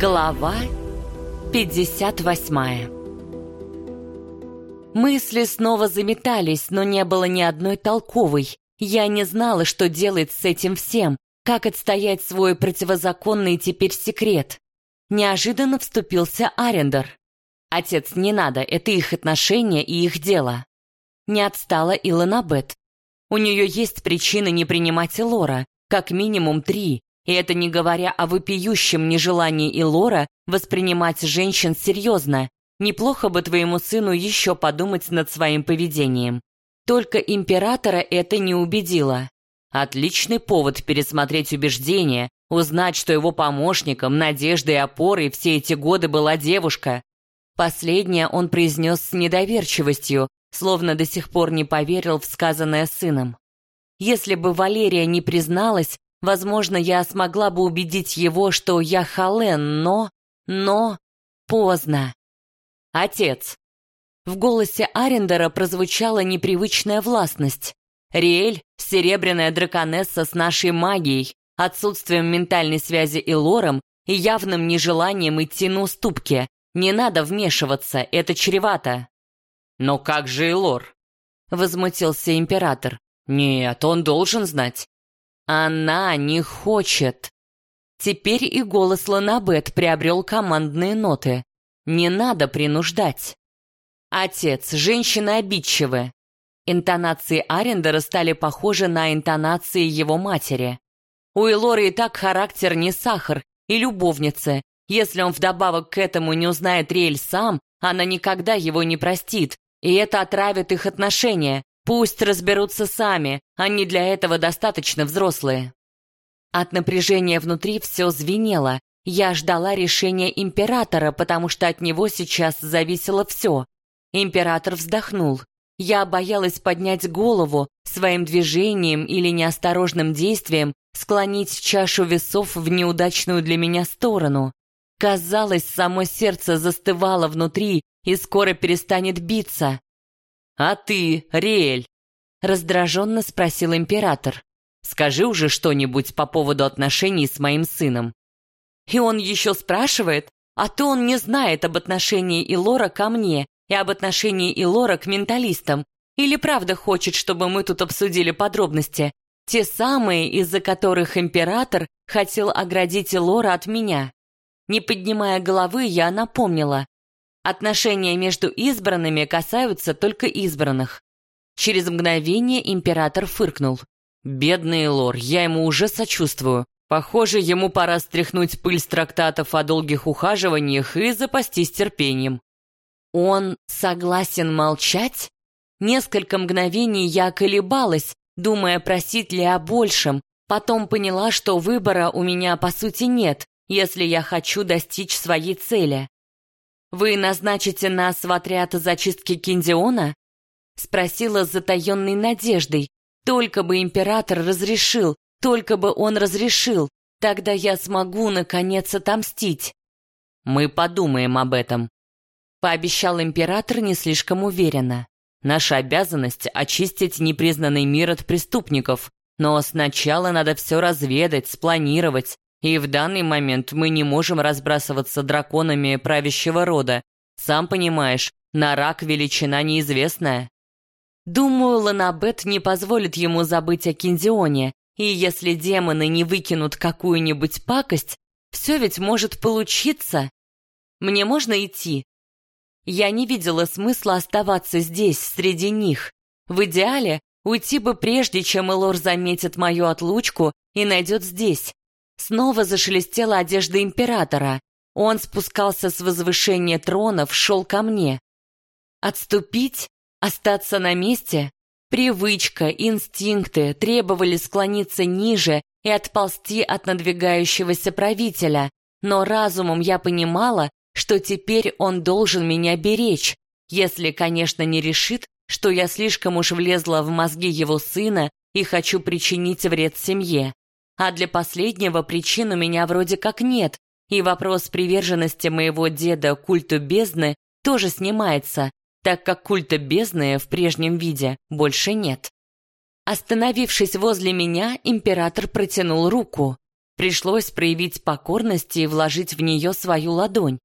Глава 58 Мысли снова заметались, но не было ни одной толковой. Я не знала, что делать с этим всем, как отстоять свой противозаконный теперь секрет. Неожиданно вступился Арендер. «Отец, не надо, это их отношения и их дело». Не отстала и Ланабет. У нее есть причины не принимать Лора, как минимум три, и это не говоря о вопиющем нежелании Илора воспринимать женщин серьезно. Неплохо бы твоему сыну еще подумать над своим поведением. Только императора это не убедило. Отличный повод пересмотреть убеждения, узнать, что его помощником, надеждой и опорой все эти годы была девушка. Последнее он произнес с недоверчивостью, словно до сих пор не поверил в сказанное сыном. Если бы Валерия не призналась, Возможно, я смогла бы убедить его, что я Хален, но... но... поздно. Отец. В голосе Арендера прозвучала непривычная властность. Риэль — серебряная драконесса с нашей магией, отсутствием ментальной связи и лором и явным нежеланием идти на уступки. Не надо вмешиваться, это чревато. «Но как же Элор?» — возмутился император. «Нет, он должен знать. Она не хочет. Теперь и голос Ланабет приобрел командные ноты. Не надо принуждать. Отец, женщина обидчивы. Интонации Арендера стали похожи на интонации его матери. У Элоры и так характер не сахар и любовница. Если он вдобавок к этому не узнает Риэль сам, она никогда его не простит, и это отравит их отношения. Пусть разберутся сами, они для этого достаточно взрослые. От напряжения внутри все звенело. Я ждала решения императора, потому что от него сейчас зависело все. Император вздохнул. Я боялась поднять голову, своим движением или неосторожным действием склонить чашу весов в неудачную для меня сторону. Казалось, само сердце застывало внутри и скоро перестанет биться. «А ты, Риэль?» — раздраженно спросил император. «Скажи уже что-нибудь по поводу отношений с моим сыном». И он еще спрашивает, а то он не знает об отношении Илора ко мне и об отношении Илора к менталистам. Или правда хочет, чтобы мы тут обсудили подробности, те самые, из-за которых император хотел оградить Илора от меня. Не поднимая головы, я напомнила, Отношения между избранными касаются только избранных. Через мгновение император фыркнул. «Бедный лор, я ему уже сочувствую. Похоже, ему пора стряхнуть пыль с трактатов о долгих ухаживаниях и запастись терпением». «Он согласен молчать?» Несколько мгновений я колебалась, думая, просить ли о большем. Потом поняла, что выбора у меня по сути нет, если я хочу достичь своей цели. «Вы назначите нас в отряд зачистки Киндиона?» Спросила с затаенной надеждой. «Только бы император разрешил, только бы он разрешил, тогда я смогу, наконец, отомстить». «Мы подумаем об этом», — пообещал император не слишком уверенно. «Наша обязанность — очистить непризнанный мир от преступников, но сначала надо все разведать, спланировать, и в данный момент мы не можем разбрасываться драконами правящего рода. Сам понимаешь, на рак величина неизвестная. Думаю, Ланабет не позволит ему забыть о Киндионе, и если демоны не выкинут какую-нибудь пакость, все ведь может получиться. Мне можно идти? Я не видела смысла оставаться здесь, среди них. В идеале, уйти бы прежде, чем Элор заметит мою отлучку и найдет здесь. Снова зашелестела одежда императора. Он спускался с возвышения тронов, шел ко мне. Отступить? Остаться на месте? Привычка, инстинкты требовали склониться ниже и отползти от надвигающегося правителя, но разумом я понимала, что теперь он должен меня беречь, если, конечно, не решит, что я слишком уж влезла в мозги его сына и хочу причинить вред семье. А для последнего причин у меня вроде как нет, и вопрос приверженности моего деда культу бездны тоже снимается, так как культа бездны в прежнем виде больше нет. Остановившись возле меня, император протянул руку. Пришлось проявить покорность и вложить в нее свою ладонь.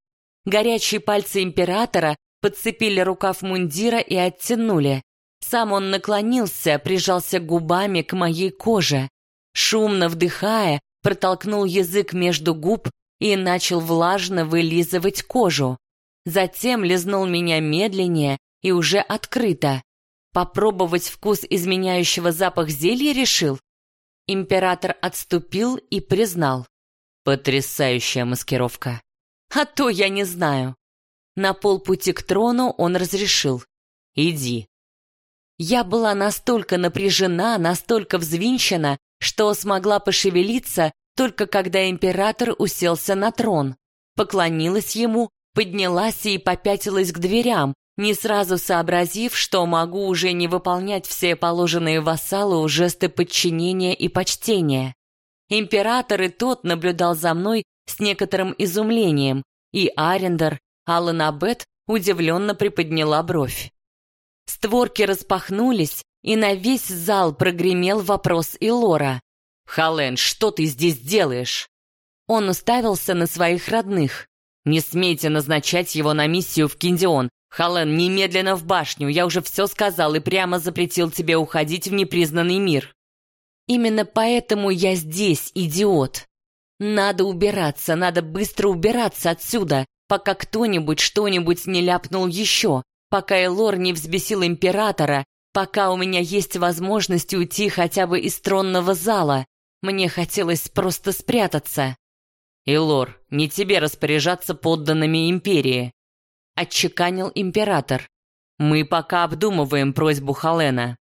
Горячие пальцы императора подцепили рукав мундира и оттянули. Сам он наклонился, прижался губами к моей коже. Шумно вдыхая, протолкнул язык между губ и начал влажно вылизывать кожу. Затем лизнул меня медленнее и уже открыто. Попробовать вкус изменяющего запах зелья решил? Император отступил и признал. Потрясающая маскировка. А то я не знаю. На полпути к трону он разрешил. Иди. Я была настолько напряжена, настолько взвинчена, что смогла пошевелиться только когда император уселся на трон. Поклонилась ему, поднялась и попятилась к дверям, не сразу сообразив, что могу уже не выполнять все положенные вассалу жесты подчинения и почтения. Император и тот наблюдал за мной с некоторым изумлением, и Арендер, Алланабет удивленно приподняла бровь. Створки распахнулись, и на весь зал прогремел вопрос Илора. «Хален, что ты здесь делаешь?» Он уставился на своих родных. «Не смейте назначать его на миссию в Киндион. Хален, немедленно в башню. Я уже все сказал и прямо запретил тебе уходить в непризнанный мир». «Именно поэтому я здесь, идиот. Надо убираться, надо быстро убираться отсюда, пока кто-нибудь что-нибудь не ляпнул еще, пока Элор не взбесил императора Пока у меня есть возможность уйти хотя бы из тронного зала, мне хотелось просто спрятаться. «Илор, не тебе распоряжаться подданными империи», — отчеканил император. «Мы пока обдумываем просьбу Халена».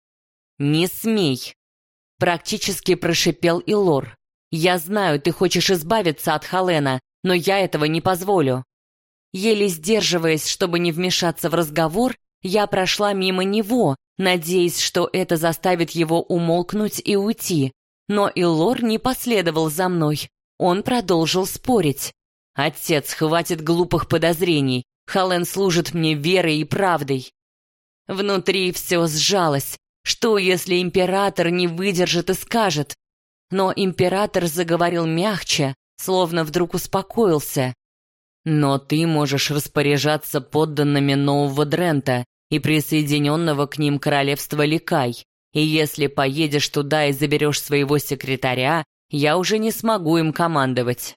«Не смей», — практически прошипел Илор. «Я знаю, ты хочешь избавиться от Халена, но я этого не позволю». Еле сдерживаясь, чтобы не вмешаться в разговор, я прошла мимо него, надеясь, что это заставит его умолкнуть и уйти. Но Илор не последовал за мной. Он продолжил спорить. «Отец, хватит глупых подозрений. Хален служит мне верой и правдой». Внутри все сжалось. Что, если император не выдержит и скажет? Но император заговорил мягче, словно вдруг успокоился. «Но ты можешь распоряжаться подданными нового Дрента и присоединенного к ним королевства Ликай. И если поедешь туда и заберешь своего секретаря, я уже не смогу им командовать.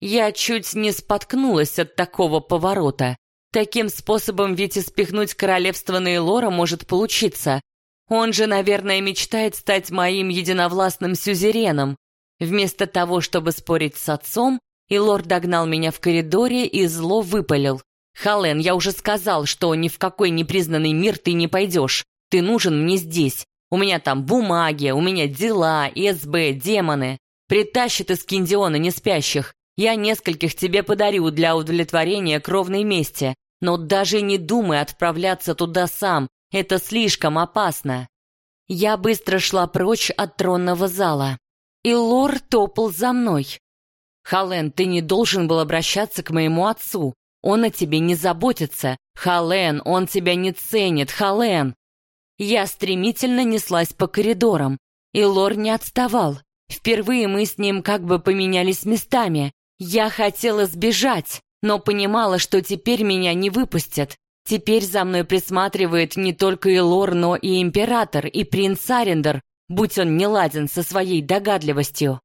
Я чуть не споткнулась от такого поворота. Таким способом ведь и спихнуть королевство Нейлора может получиться. Он же, наверное, мечтает стать моим единовластным сюзереном. Вместо того, чтобы спорить с отцом, Илор догнал меня в коридоре и зло выпалил. «Хален, я уже сказал, что ни в какой непризнанный мир ты не пойдешь. Ты нужен мне здесь. У меня там бумаги, у меня дела, СБ, демоны. Притащит из Киндиона не спящих. Я нескольких тебе подарю для удовлетворения кровной мести. Но даже не думай отправляться туда сам. Это слишком опасно». Я быстро шла прочь от тронного зала. И лор топал за мной. «Хален, ты не должен был обращаться к моему отцу. Он о тебе не заботится. Хален, он тебя не ценит, Хален. Я стремительно неслась по коридорам, и Лор не отставал. Впервые мы с ним как бы поменялись местами. Я хотела сбежать, но понимала, что теперь меня не выпустят. Теперь за мной присматривает не только и Лор, но и император, и принц Арендер, будь он не ладен со своей догадливостью.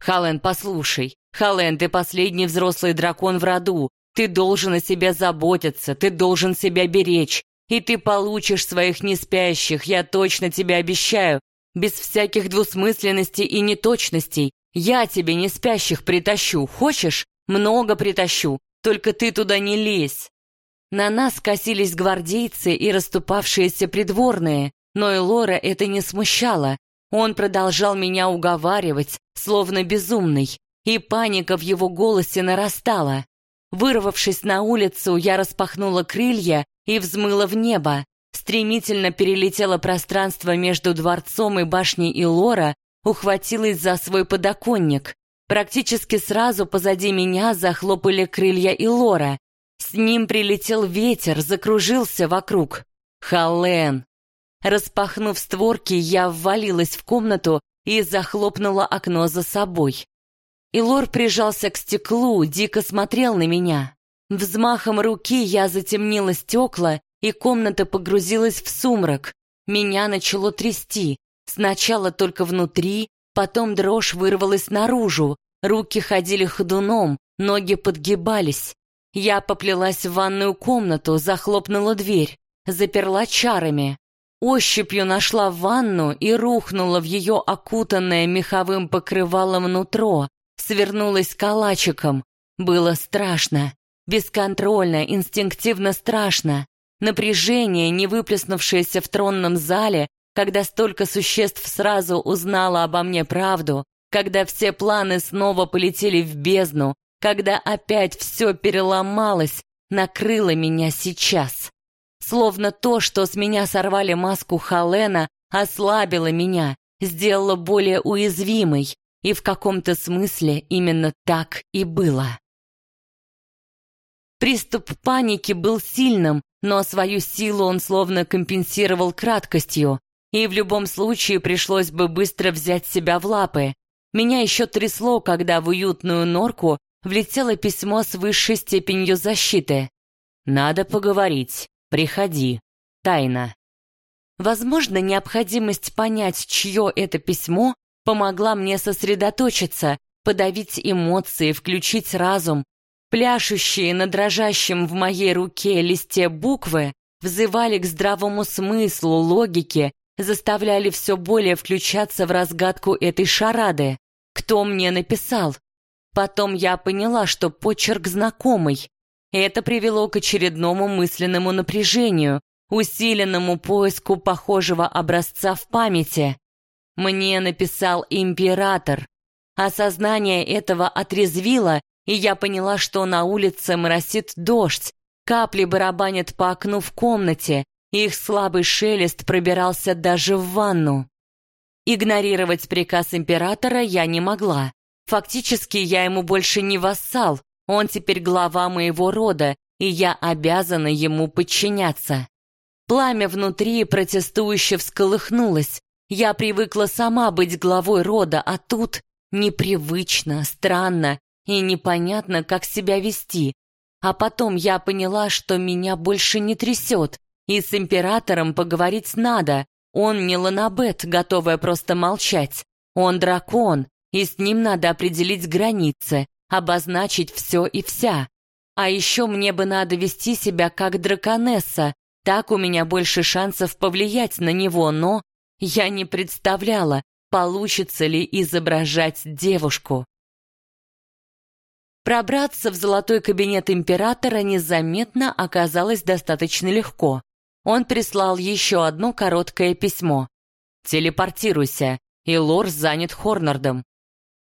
Хален, послушай, Хален, ты последний взрослый дракон в роду, ты должен о себе заботиться, ты должен себя беречь, и ты получишь своих неспящих, я точно тебе обещаю, без всяких двусмысленностей и неточностей. Я тебе неспящих притащу, хочешь? Много притащу, только ты туда не лезь. На нас косились гвардейцы и расступавшиеся придворные, но и Лора это не смущало. Он продолжал меня уговаривать, словно безумный, и паника в его голосе нарастала. Вырвавшись на улицу, я распахнула крылья и взмыла в небо. Стремительно перелетела пространство между дворцом и башней Илора, ухватилась за свой подоконник. Практически сразу позади меня захлопали крылья Илора. С ним прилетел ветер, закружился вокруг. Хален. Распахнув створки, я ввалилась в комнату и захлопнула окно за собой. И Лор прижался к стеклу, дико смотрел на меня. Взмахом руки я затемнила стекла, и комната погрузилась в сумрак. Меня начало трясти. Сначала только внутри, потом дрожь вырвалась наружу. Руки ходили ходуном, ноги подгибались. Я поплелась в ванную комнату, захлопнула дверь, заперла чарами. Ощупью нашла ванну и рухнула в ее окутанное меховым покрывалом нутро, свернулась калачиком. Было страшно, бесконтрольно, инстинктивно страшно. Напряжение, не выплеснувшееся в тронном зале, когда столько существ сразу узнало обо мне правду, когда все планы снова полетели в бездну, когда опять все переломалось, накрыло меня сейчас. Словно то, что с меня сорвали маску Халена, ослабило меня, сделало более уязвимой, и в каком-то смысле именно так и было. Приступ паники был сильным, но свою силу он словно компенсировал краткостью, и в любом случае пришлось бы быстро взять себя в лапы. Меня еще трясло, когда в уютную норку влетело письмо с высшей степенью защиты. «Надо поговорить. Приходи. Тайна». Возможно, необходимость понять, чье это письмо, помогла мне сосредоточиться, подавить эмоции, включить разум. Пляшущие на дрожащем в моей руке листе буквы взывали к здравому смыслу, логике, заставляли все более включаться в разгадку этой шарады. Кто мне написал? Потом я поняла, что почерк знакомый. Это привело к очередному мысленному напряжению, усиленному поиску похожего образца в памяти. Мне написал император. Осознание этого отрезвило, и я поняла, что на улице моросит дождь, капли барабанят по окну в комнате, их слабый шелест пробирался даже в ванну. Игнорировать приказ императора я не могла. Фактически я ему больше не вассал, он теперь глава моего рода, и я обязана ему подчиняться. Пламя внутри протестующе всколыхнулось. Я привыкла сама быть главой рода, а тут непривычно, странно и непонятно, как себя вести. А потом я поняла, что меня больше не трясет, и с императором поговорить надо. Он не Ланабет, готовая просто молчать. Он дракон, и с ним надо определить границы, обозначить все и вся. А еще мне бы надо вести себя как драконесса, так у меня больше шансов повлиять на него, но я не представляла, получится ли изображать девушку. Пробраться в золотой кабинет императора незаметно оказалось достаточно легко. Он прислал еще одно короткое письмо. «Телепортируйся, и Лор занят Хорнардом.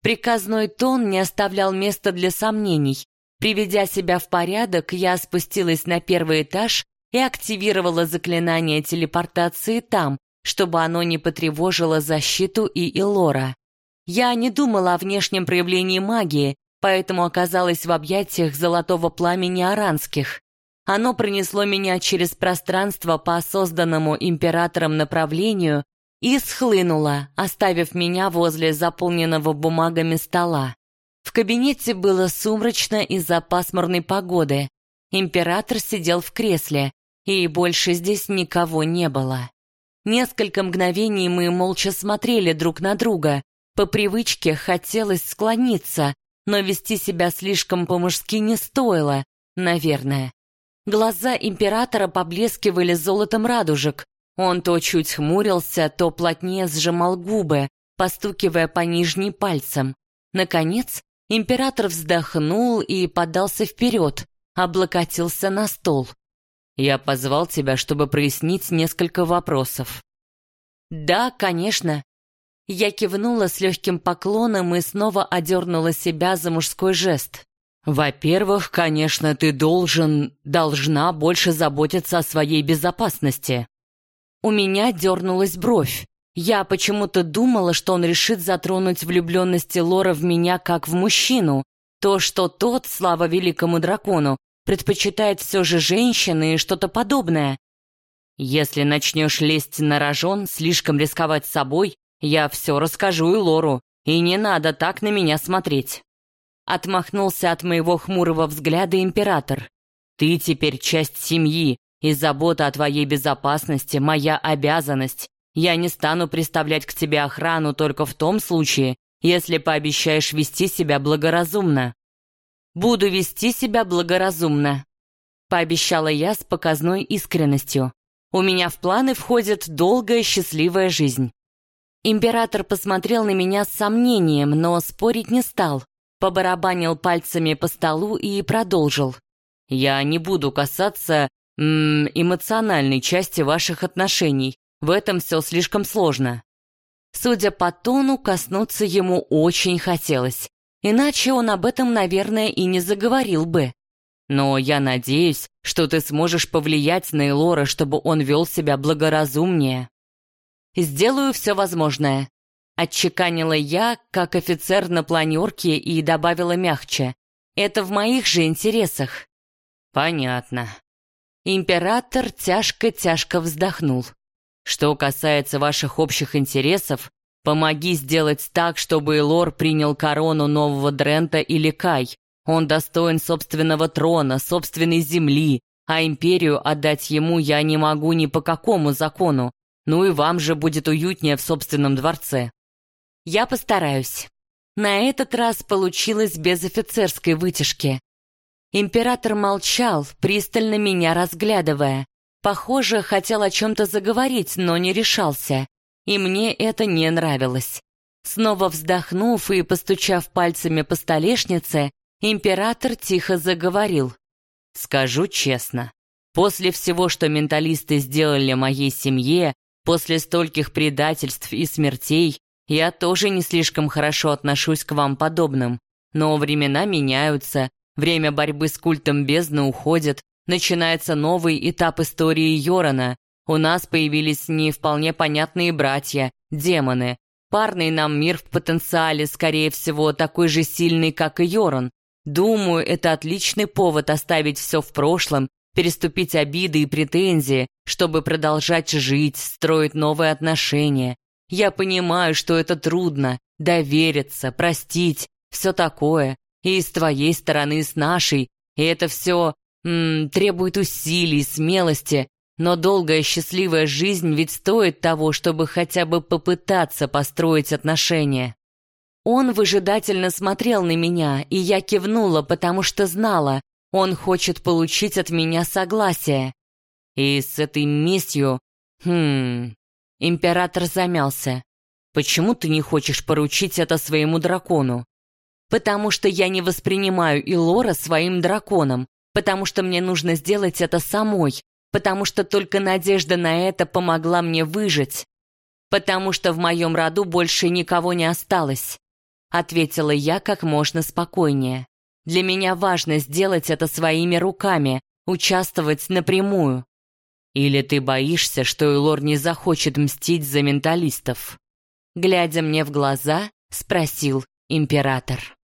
Приказной тон не оставлял места для сомнений. Приведя себя в порядок, я спустилась на первый этаж и активировала заклинание телепортации там, чтобы оно не потревожило защиту и Илора. Я не думала о внешнем проявлении магии, поэтому оказалась в объятиях золотого пламени аранских. Оно пронесло меня через пространство по созданному императором направлению и схлынула, оставив меня возле заполненного бумагами стола. В кабинете было сумрачно из-за пасмурной погоды. Император сидел в кресле, и больше здесь никого не было. Несколько мгновений мы молча смотрели друг на друга. По привычке хотелось склониться, но вести себя слишком по-мужски не стоило, наверное. Глаза императора поблескивали золотом радужек, он то чуть хмурился, то плотнее сжимал губы, постукивая по нижней пальцам. Наконец, император вздохнул и подался вперед, облокотился на стол. «Я позвал тебя, чтобы прояснить несколько вопросов». «Да, конечно». Я кивнула с легким поклоном и снова одернула себя за мужской жест. «Во-первых, конечно, ты должен, должна больше заботиться о своей безопасности. У меня дернулась бровь. Я почему-то думала, что он решит затронуть влюбленности Лора в меня как в мужчину. То, что тот, слава великому дракону, предпочитает все же женщины и что-то подобное. Если начнешь лезть на рожон, слишком рисковать собой, я все расскажу и Лору, и не надо так на меня смотреть. Отмахнулся от моего хмурого взгляда император. Ты теперь часть семьи, и забота о твоей безопасности — моя обязанность. Я не стану приставлять к тебе охрану только в том случае, если пообещаешь вести себя благоразумно. Буду вести себя благоразумно, пообещала я с показной искренностью. У меня в планы входит долгая счастливая жизнь. Император посмотрел на меня с сомнением, но спорить не стал. Побарабанил пальцами по столу и продолжил. «Я не буду касаться м -м, эмоциональной части ваших отношений. В этом все слишком сложно». Судя по тону, коснуться ему очень хотелось. Иначе он об этом, наверное, и не заговорил бы. Но я надеюсь, что ты сможешь повлиять на Элора, чтобы он вел себя благоразумнее. Сделаю все возможное. Отчеканила я, как офицер на планерке, и добавила мягче. Это в моих же интересах. Понятно. Император тяжко-тяжко вздохнул. Что касается ваших общих интересов, помоги сделать так, чтобы Элор принял корону нового Дрента или Кай, он достоин собственного трона, собственной земли, а империю отдать ему я не могу ни по какому закону. Ну и вам же будет уютнее в собственном дворце. Я постараюсь. На этот раз получилось без офицерской вытяжки. Император молчал, пристально меня разглядывая. Похоже, хотел о чем-то заговорить, но не решался. И мне это не нравилось. Снова вздохнув и постучав пальцами по столешнице, Император тихо заговорил. «Скажу честно, после всего, что менталисты сделали моей семье, после стольких предательств и смертей, я тоже не слишком хорошо отношусь к вам подобным. Но времена меняются, время борьбы с культом бездны уходит, начинается новый этап истории Йорона. У нас появились не вполне понятные братья, демоны. Парный нам мир в потенциале, скорее всего, такой же сильный, как и Йорон. Думаю, это отличный повод оставить все в прошлом, переступить обиды и претензии, чтобы продолжать жить, строить новые отношения. Я понимаю, что это трудно, довериться, простить, все такое. И с твоей стороны, и с нашей. И это все м, требует усилий, смелости. Но долгая счастливая жизнь ведь стоит того, чтобы хотя бы попытаться построить отношения. Он выжидательно смотрел на меня, и я кивнула, потому что знала, он хочет получить от меня согласие. И с этой местью... Хм... Император замялся. «Почему ты не хочешь поручить это своему дракону?» «Потому что я не воспринимаю Илора своим драконом, потому что мне нужно сделать это самой, потому что только надежда на это помогла мне выжить, потому что в моем роду больше никого не осталось ответила я как можно спокойнее. Для меня важно сделать это своими руками, участвовать напрямую. Или ты боишься, что Элор не захочет мстить за менталистов? Глядя мне в глаза, спросил император.